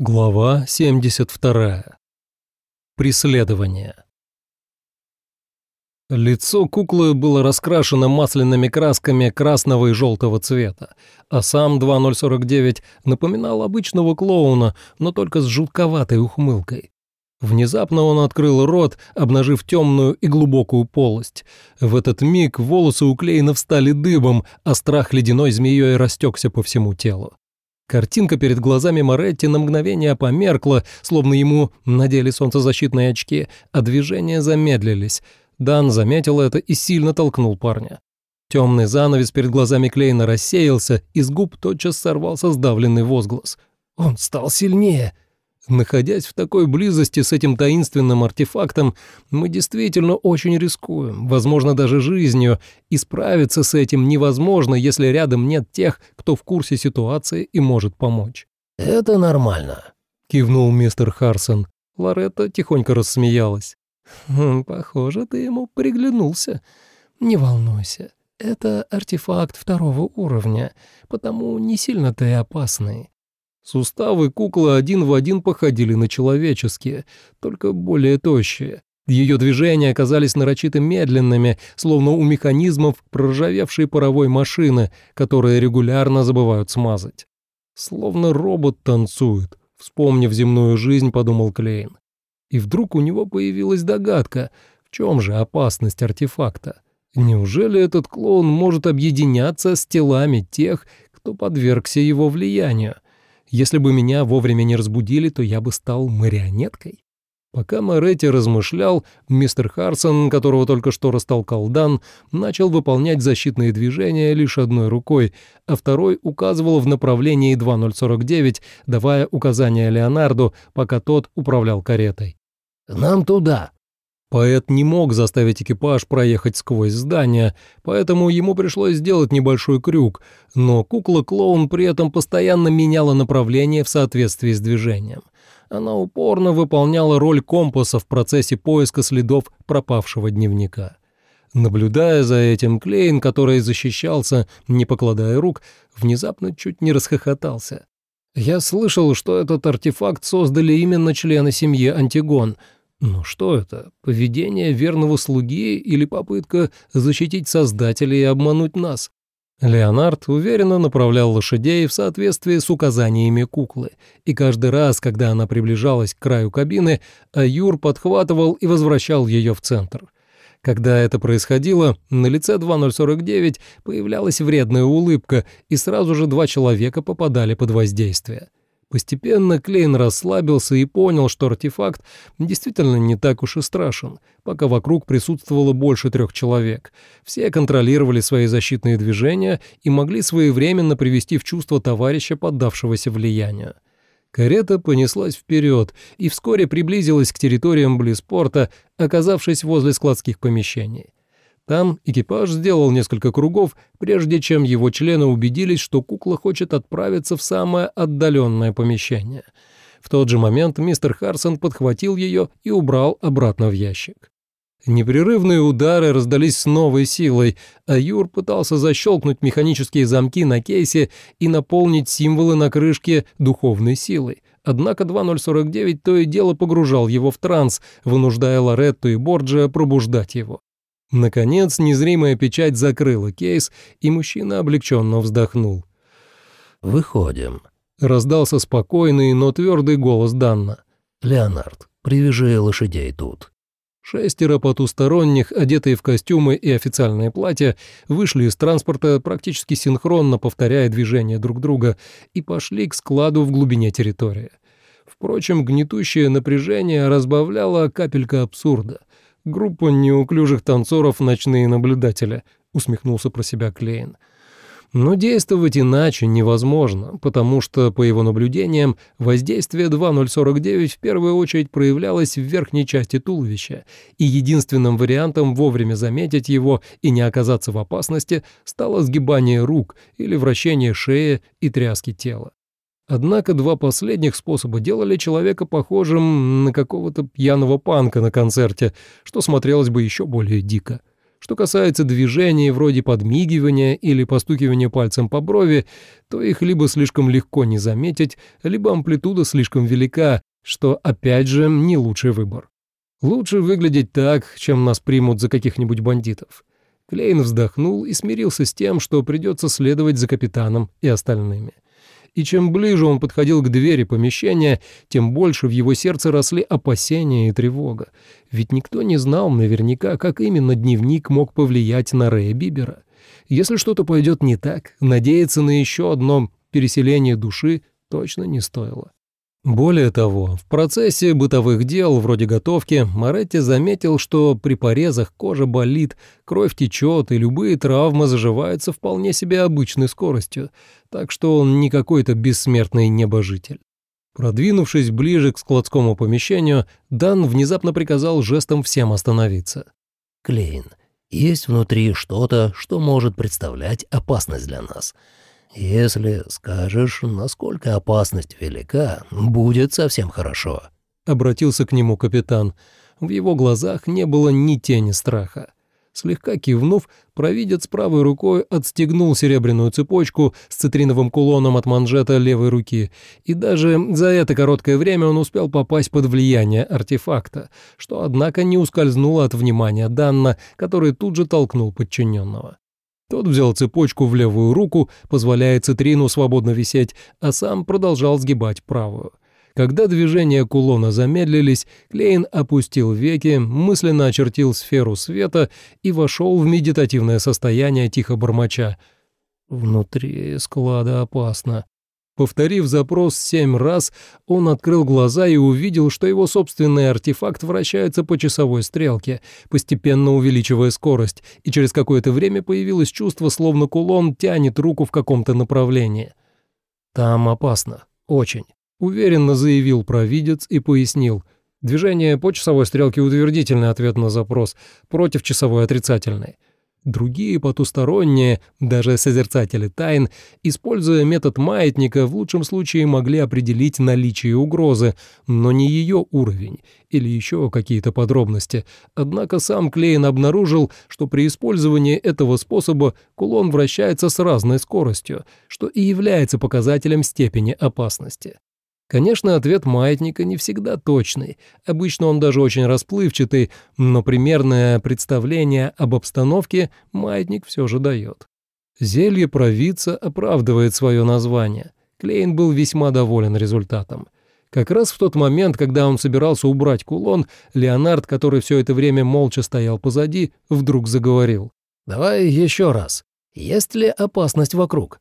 Глава 72. Преследование. Лицо куклы было раскрашено масляными красками красного и желтого цвета, а сам 2049 напоминал обычного клоуна, но только с жутковатой ухмылкой. Внезапно он открыл рот, обнажив темную и глубокую полость. В этот миг волосы у Клейна встали дыбом, а страх ледяной змеей растекся по всему телу. Картинка перед глазами Моретти на мгновение померкла, словно ему надели солнцезащитные очки, а движения замедлились. Дан заметил это и сильно толкнул парня. Темный занавес перед глазами Клейна рассеялся, и с губ тотчас сорвался сдавленный возглас. «Он стал сильнее!» Находясь в такой близости с этим таинственным артефактом, мы действительно очень рискуем, возможно, даже жизнью, и справиться с этим невозможно, если рядом нет тех, кто в курсе ситуации и может помочь. «Это нормально», — кивнул мистер Харсон. Лоретта тихонько рассмеялась. «Хм, «Похоже, ты ему приглянулся. Не волнуйся, это артефакт второго уровня, потому не сильно ты опасный. Суставы куклы один в один походили на человеческие, только более тощие. Ее движения оказались нарочито медленными, словно у механизмов проржавевшей паровой машины, которые регулярно забывают смазать. Словно робот танцует, вспомнив земную жизнь, подумал Клейн. И вдруг у него появилась догадка, в чем же опасность артефакта. Неужели этот клоун может объединяться с телами тех, кто подвергся его влиянию? Если бы меня вовремя не разбудили, то я бы стал марионеткой. Пока Моретти размышлял, мистер Харсон, которого только что растолкал Дан, начал выполнять защитные движения лишь одной рукой, а второй указывал в направлении 2049, давая указания Леонарду, пока тот управлял каретой. «Нам туда», Поэт не мог заставить экипаж проехать сквозь здание, поэтому ему пришлось сделать небольшой крюк, но кукла-клоун при этом постоянно меняла направление в соответствии с движением. Она упорно выполняла роль компаса в процессе поиска следов пропавшего дневника. Наблюдая за этим, Клейн, который защищался, не покладая рук, внезапно чуть не расхохотался. «Я слышал, что этот артефакт создали именно члены семьи Антигон», но что это? Поведение верного слуги или попытка защитить создателя и обмануть нас? Леонард уверенно направлял лошадей в соответствии с указаниями куклы, и каждый раз, когда она приближалась к краю кабины, Аюр подхватывал и возвращал ее в центр. Когда это происходило, на лице 2049 появлялась вредная улыбка, и сразу же два человека попадали под воздействие. Постепенно Клейн расслабился и понял, что артефакт действительно не так уж и страшен, пока вокруг присутствовало больше трех человек. Все контролировали свои защитные движения и могли своевременно привести в чувство товарища, поддавшегося влиянию. Карета понеслась вперед и вскоре приблизилась к территориям Блиспорта, оказавшись возле складских помещений. Там экипаж сделал несколько кругов, прежде чем его члены убедились, что кукла хочет отправиться в самое отдаленное помещение. В тот же момент мистер Харсон подхватил ее и убрал обратно в ящик. Непрерывные удары раздались с новой силой, а Юр пытался защелкнуть механические замки на кейсе и наполнить символы на крышке духовной силой. Однако 2049 то и дело погружал его в транс, вынуждая Лоретту и Борджа пробуждать его. Наконец, незримая печать закрыла кейс, и мужчина облегченно вздохнул. «Выходим», — раздался спокойный, но твердый голос Данна. «Леонард, привяжи лошадей тут». Шестеро потусторонних, одетые в костюмы и официальные платья, вышли из транспорта, практически синхронно повторяя движения друг друга, и пошли к складу в глубине территории. Впрочем, гнетущее напряжение разбавляло капелька абсурда. Группа неуклюжих танцоров «Ночные наблюдатели», — усмехнулся про себя Клейн. Но действовать иначе невозможно, потому что, по его наблюдениям, воздействие 2049 в первую очередь проявлялось в верхней части туловища, и единственным вариантом вовремя заметить его и не оказаться в опасности стало сгибание рук или вращение шеи и тряски тела. Однако два последних способа делали человека похожим на какого-то пьяного панка на концерте, что смотрелось бы еще более дико. Что касается движений вроде подмигивания или постукивания пальцем по брови, то их либо слишком легко не заметить, либо амплитуда слишком велика, что, опять же, не лучший выбор. Лучше выглядеть так, чем нас примут за каких-нибудь бандитов. Клейн вздохнул и смирился с тем, что придется следовать за капитаном и остальными. И чем ближе он подходил к двери помещения, тем больше в его сердце росли опасения и тревога. Ведь никто не знал наверняка, как именно дневник мог повлиять на Рэя Бибера. Если что-то пойдет не так, надеяться на еще одно переселение души точно не стоило. Более того, в процессе бытовых дел, вроде готовки, Моретти заметил, что при порезах кожа болит, кровь течет, и любые травмы заживаются вполне себе обычной скоростью, так что он не какой-то бессмертный небожитель. Продвинувшись ближе к складскому помещению, Дан внезапно приказал жестом всем остановиться. «Клейн, есть внутри что-то, что может представлять опасность для нас». «Если скажешь, насколько опасность велика, будет совсем хорошо», — обратился к нему капитан. В его глазах не было ни тени страха. Слегка кивнув, провидец правой рукой отстегнул серебряную цепочку с цитриновым кулоном от манжета левой руки, и даже за это короткое время он успел попасть под влияние артефакта, что, однако, не ускользнуло от внимания Данна, который тут же толкнул подчиненного. Тот взял цепочку в левую руку, позволяя цитрину свободно висеть, а сам продолжал сгибать правую. Когда движения кулона замедлились, Клейн опустил веки, мысленно очертил сферу света и вошел в медитативное состояние тихо бормоча. «Внутри склада опасно. Повторив запрос семь раз, он открыл глаза и увидел, что его собственный артефакт вращается по часовой стрелке, постепенно увеличивая скорость, и через какое-то время появилось чувство, словно кулон тянет руку в каком-то направлении. «Там опасно. Очень», — уверенно заявил провидец и пояснил. «Движение по часовой стрелке — утвердительный ответ на запрос, против часовой отрицательный». Другие потусторонние, даже созерцатели тайн, используя метод маятника, в лучшем случае могли определить наличие угрозы, но не ее уровень или еще какие-то подробности. Однако сам Клейн обнаружил, что при использовании этого способа кулон вращается с разной скоростью, что и является показателем степени опасности. Конечно, ответ маятника не всегда точный, обычно он даже очень расплывчатый, но примерное представление об обстановке маятник все же дает. Зелье провидца оправдывает свое название. Клейн был весьма доволен результатом. Как раз в тот момент, когда он собирался убрать кулон, Леонард, который все это время молча стоял позади, вдруг заговорил. «Давай еще раз. Есть ли опасность вокруг?»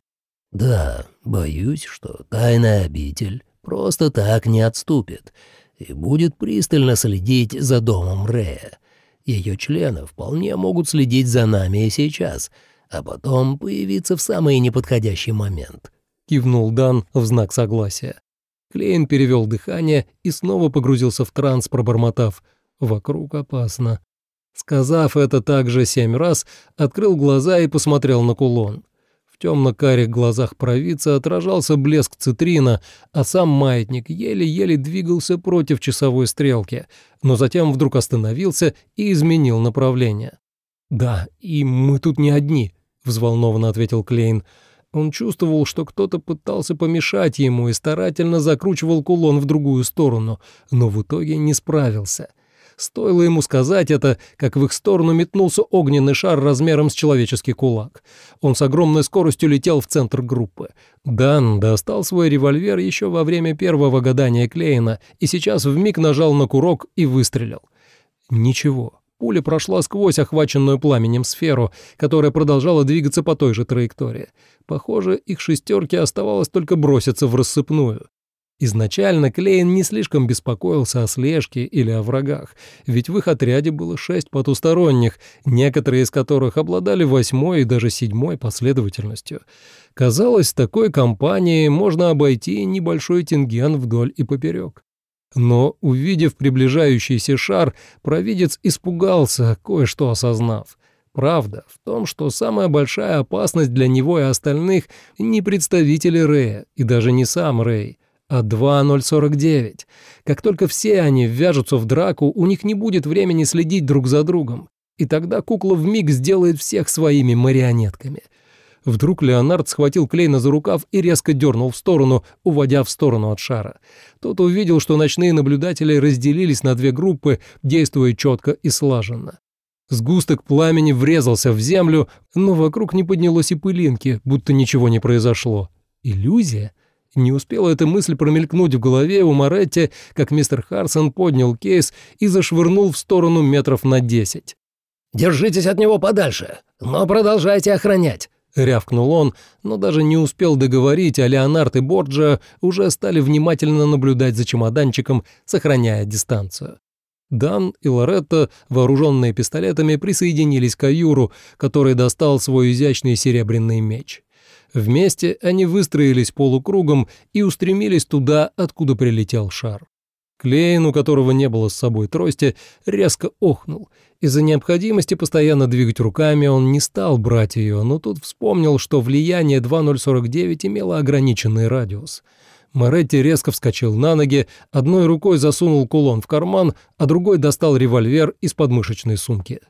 «Да, боюсь, что тайная обитель просто так не отступит и будет пристально следить за домом Рея. Ее члены вполне могут следить за нами и сейчас, а потом появиться в самый неподходящий момент», — кивнул Дан в знак согласия. Клейн перевел дыхание и снова погрузился в транс, пробормотав «Вокруг опасно». Сказав это также семь раз, открыл глаза и посмотрел на кулон. В темно-карих глазах провидца отражался блеск цитрина, а сам маятник еле-еле двигался против часовой стрелки, но затем вдруг остановился и изменил направление. «Да, и мы тут не одни», — взволнованно ответил Клейн. Он чувствовал, что кто-то пытался помешать ему и старательно закручивал кулон в другую сторону, но в итоге не справился. Стоило ему сказать это, как в их сторону метнулся огненный шар размером с человеческий кулак. Он с огромной скоростью летел в центр группы. Дан достал свой револьвер еще во время первого гадания Клейна и сейчас вмиг нажал на курок и выстрелил. Ничего. Пуля прошла сквозь охваченную пламенем сферу, которая продолжала двигаться по той же траектории. Похоже, их шестерке оставалось только броситься в рассыпную. Изначально Клейн не слишком беспокоился о слежке или о врагах, ведь в их отряде было шесть потусторонних, некоторые из которых обладали восьмой и даже седьмой последовательностью. Казалось, такой компанией можно обойти небольшой тинген вдоль и поперек. Но, увидев приближающийся шар, провидец испугался, кое-что осознав. Правда в том, что самая большая опасность для него и остальных не представители Рэя, и даже не сам Рэй, а 2049. Как только все они ввяжутся в драку, у них не будет времени следить друг за другом. и тогда кукла вмиг сделает всех своими марионетками. Вдруг Леонард схватил Клейна за рукав и резко дернул в сторону, уводя в сторону от шара. Тот увидел, что ночные наблюдатели разделились на две группы, действуя четко и слаженно. Сгусток пламени врезался в землю, но вокруг не поднялось и пылинки, будто ничего не произошло. Иллюзия? Не успела эта мысль промелькнуть в голове у Моретти, как мистер Харсон поднял кейс и зашвырнул в сторону метров на десять. «Держитесь от него подальше, но продолжайте охранять», — рявкнул он, но даже не успел договорить, а Леонард и Борджа уже стали внимательно наблюдать за чемоданчиком, сохраняя дистанцию. Дан и Лоретта, вооруженные пистолетами, присоединились к Аюру, который достал свой изящный серебряный меч. Вместе они выстроились полукругом и устремились туда, откуда прилетел шар. Клейн, у которого не было с собой трости, резко охнул. Из-за необходимости постоянно двигать руками он не стал брать ее, но тут вспомнил, что влияние 2049 имело ограниченный радиус — Моретти резко вскочил на ноги, одной рукой засунул кулон в карман, а другой достал револьвер из подмышечной сумки.